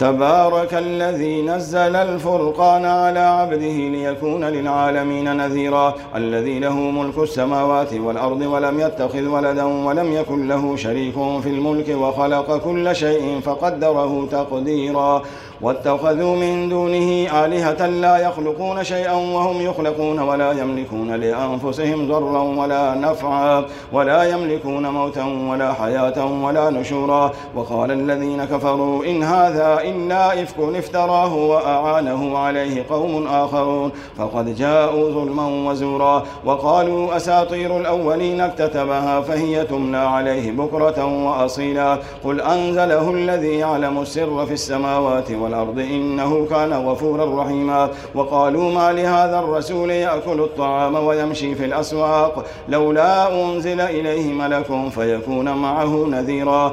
تبارك الذي نزل الفرقان على عبده ليكون للعالمين نذيرا الذي له ملك السماوات والأرض ولم يتخذ ولدا ولم يكن له شريك في الملك وخلق كل شيء فقدره تقديرا. واتخذوا من دونه آلهة لا يخلقون شيئا وهم يخلقون ولا يملكون لأنفسهم ضرا ولا نفعا ولا يملكون موتا ولا حياة ولا نشورا. وقال الذين كفروا إن هذا إلا إفك افتراه وأعانه عليه قوم آخرون. فقد جاءوا ظلما وزورا وقالوا أساطير الأولين اكتتبها فهي تمنى عليه بكرة وأصيلا. قل أنزله الذي يعلم السر في السماوات والأرض إنه كان غفورا رحيما. وقالوا ما لهذا الرسول يأكل الطعام ويمشي في الأسواق؟ لولا أنزل إليه ملك فيكون معه نذيرا.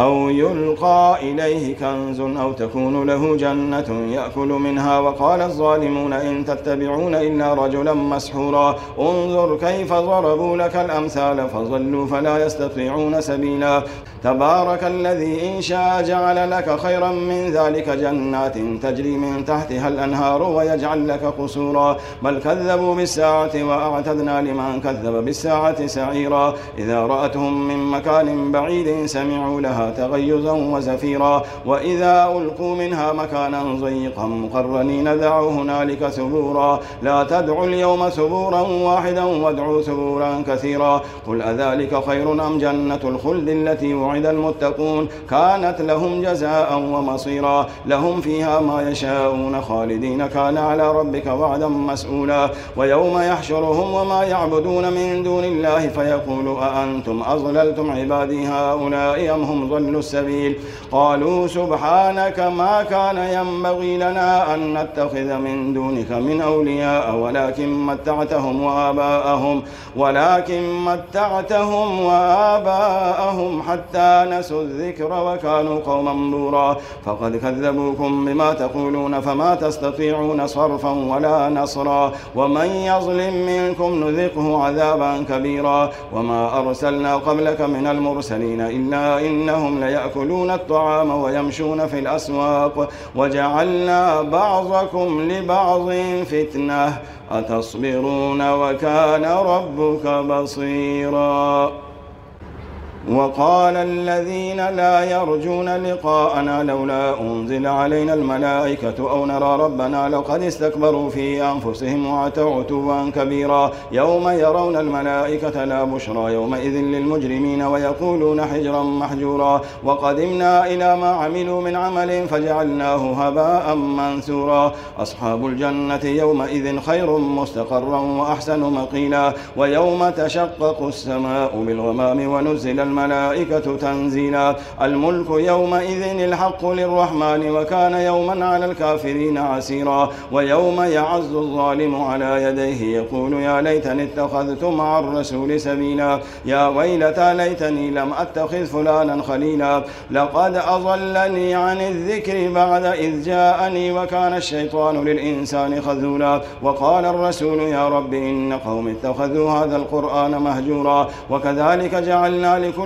أو يلقى إليه كنز أو تكون له جنة يأكل منها. وقال الظالمون إن تتبعون إلا رجلا مسحورا. انظر كيف ضربوا لك الأمثال فظلوا فلا يستطيعون سبيلا. تبارك الذي إن شاء جعل لك خيرا من ذلك جنات تجري من تحتها الأنهار ويجعل لك قصورا. بل كذبوا بالساعة وأعتدنا لمن كذب بالساعة سعيرا. إذا رأتهم من مكان بعيد سمعوا لها تغيظا وزفيرا. وإذا ألقوا منها مكانا ضيقا مقرنين دعوا هنالك ثبورا. لا تدعوا اليوم ثبورا واحدا وادعوا ثبورا كثيرا. قل أذلك خير أم جنة الخلد التي وعد المتقون. كانت لهم جزاء ومصيرا. لهم فيها ما يشاءون خالدين. كان على ربك وعدا مسؤولا. ويوم يحشرهم وما يعبدون من دون الله فيقول أأنتم أضللتم عبادي هؤلاء أم هم ضلوا السبيل؟ قالوا سبحانك ما كان ينبغي لنا أن نتخذ من دونك من أولياء ولكن متعتهم وآباءهم ولكن متعتهم وآباءهم حتى نسوا الذكر وكانوا قوما بورا فقد كذبوكم بما تقولون فما تستطيعون صرفا ولا نصرا. ومن يظلم منكم نذقه عذابا كبيرا. وما أرسلنا قبلك من المرسلين إلا إنهم ليأكلون الطعام ويمشون في الأسواق. وجعلنا بعضكم لبعض فتنة. أتصبرون وكان ربك بصيراً. وقال الذين لا يرجون لقاءنا لولا أنزل علينا الملائكة أو نرى ربنا لقد استكبروا في أنفسهم وعتوا عتوا كبيرا يوم يرون الملائكة لا بشرى يومئذ للمجرمين ويقولون حجرا محجورا وقدمنا إلى ما عملوا من عمل فجعلناه هباء منثورا أصحاب الجنة يومئذ خير مستقرا وأحسن مقيلا ويوم تشقق السماء بالغمام ونزل الملائكة تنزيلا. الملك يومئذ الحق للرحمن وكان يوما على الكافرين عسيرا. ويوم يعز الظالم على يديه يقول يا ليتني اتخذت مع الرسول سبيلا. يا ويلتى ليتني لم أتخذ فلانا خليلا. لقد أضلني عن الذكر بعد إذ جاءني وكان الشيطان للإنسان خذولا. وقال الرسول يا رب إن قوم اتخذوا هذا القرآن مهجورا. وكذلك جعلنا لكل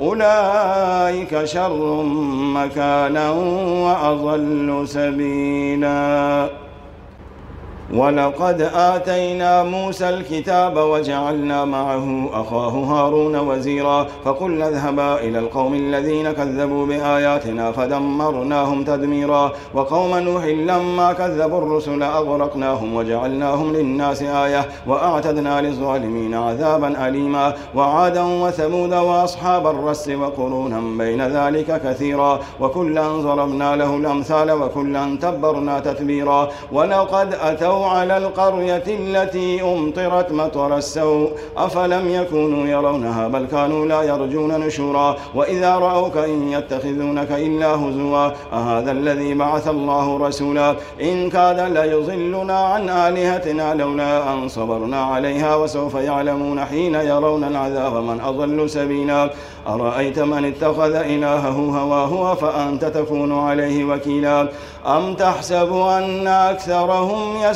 أولئك شر مكانا وأضل سبيلا. ولقد آتينا موسى الكتاب وجعلنا معه أخاه هارون وزيرا فقلنا اذهبا إلى القوم الذين كذبوا بآياتنا فدمرناهم تدميرا وقوم نوح لما كذبوا الرسل أغرقناهم وجعلناهم للناس آية وأعتدنا للظالمين عذابا أليما وعادا وثمود وأصحاب الرس وقرونا بين ذلك كثيرا وكلا ضربنا له الأمثال وكلا تبرنا تتبيرا ولقد أتوا أتوا على القرية التي أمطرت مطر السوء. أفلم يكونوا يرونها بل كانوا لا يرجون نشورا. وإذا رأوك إن يتخذونك إلا هزوا أهذا الذي بعث الله رسولا. إن كاد ليضلنا عن آلهتنا لولا أن صبرنا عليها وسوف يعلمون حين يرون العذاب من أضل سبيلا. أرأيت من اتخذ إلهه هواه فأنت تكون عليه وكيلا. أم تحسب أن أكثرهم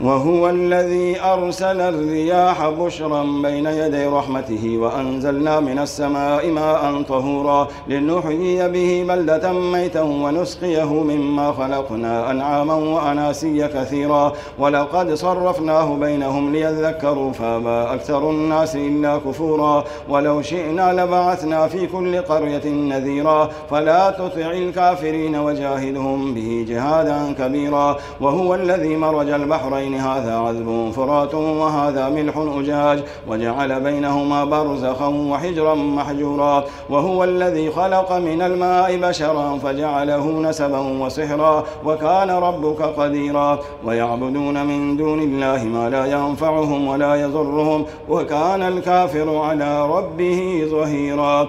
وهو الذي أرسل الرياح بشرا بين يدي رحمته وأنزلنا من السماء ماء طهورا لنحيي به بلدة ميتا ونسقيه مما خلقنا أنعاما وأناسيا كثيرا. ولقد صرفناه بينهم ليذكروا فابى أكثر الناس إلا كفورا. ولو شئنا لبعثنا في كل قرية نذيرا. فلا تطع الكافرين وجاهدهم به جهادا كبيرا. وهو الذي مرج البحرين البحرين هذا عذب فرات وهذا ملح أجاج وجعل بينهما برزخا وحجرا محجورا. وهو الذي خلق من الماء بشرا فجعله نسبا وسحرا وكان ربك قديرا. ويعبدون من دون الله ما لا ينفعهم ولا يضرهم وكان الكافر على ربه ظهيرا.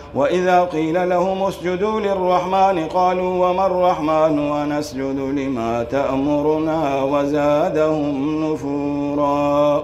وإذا قيل لهم اسجدوا للرحمن قالوا وما الرحمن ونسجد لما تأمرنا وزادهم نفورا.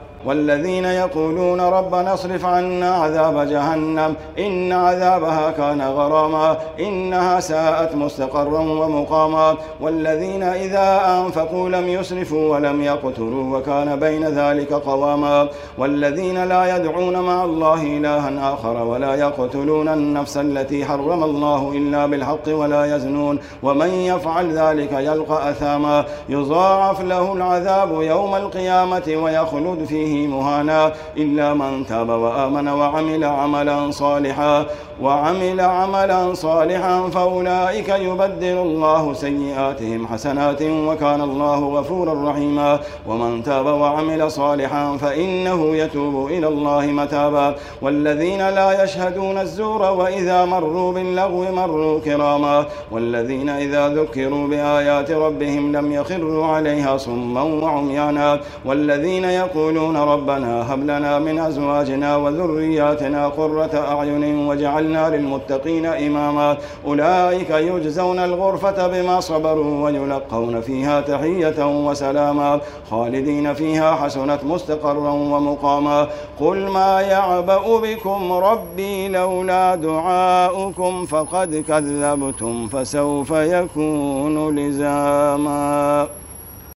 والذين يقولون ربنا اصرف عنا عذاب جهنم إن عذابها كان غراما إنها ساءت مستقرا ومقاما. والذين إذا أنفقوا لم يسرفوا ولم يقتروا وكان بين ذلك قواما. والذين لا يدعون مع الله إلها آخر ولا يقتلون النفس التي حرم الله إلا بالحق ولا يزنون. ومن يفعل ذلك يلقى أثاما. يضاعف له العذاب يوم القيامة ويخلد فيه فيه مهانا إلا من تاب وآمن وعمل عملا صالحا. وعمل عملا صالحا فأولئك يبدل الله سيئاتهم حسنات وكان الله غفورا رحيما. ومن تاب وعمل صالحا فإنه يتوب إلى الله متابا. والذين لا يشهدون الزور وإذا مروا باللغو مروا كراما. والذين إذا ذكروا بآيات ربهم لم يخروا عليها صما وعميانا. والذين يقولون ربنا هب لنا من أزواجنا وذرياتنا قرة أعين وجعلنا للمتقين إماما. أولئك يجزون الغرفة بما صبروا ويلقون فيها تحية وسلاما. خالدين فيها حسنت مستقرا ومقاما. قل ما يعبأ بكم ربي لولا دعاؤكم فقد كذبتم فسوف يكون لزاما.